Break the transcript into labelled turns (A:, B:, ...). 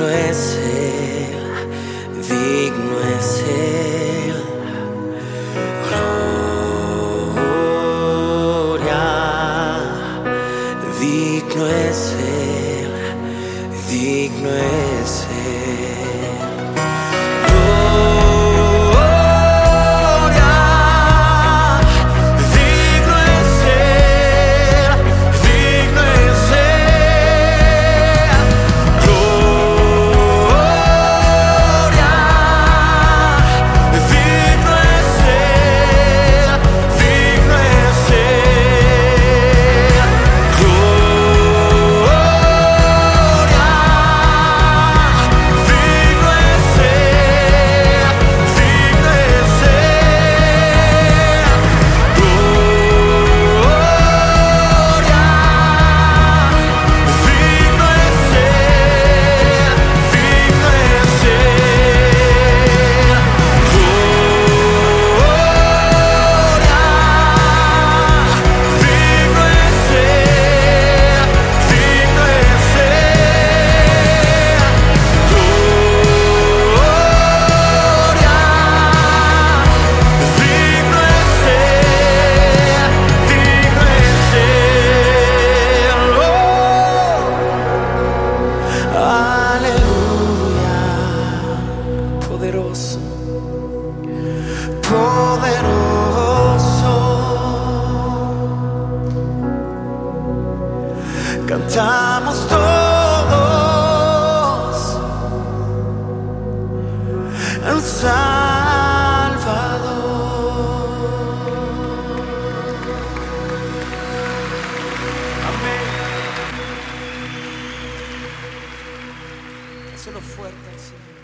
A: digno es Él, digno es Él. Gloria, digno es Él, digno es Él. Poderoso. Cantamos todos el Salvador. Amén. Hazlo fuerte, Señor.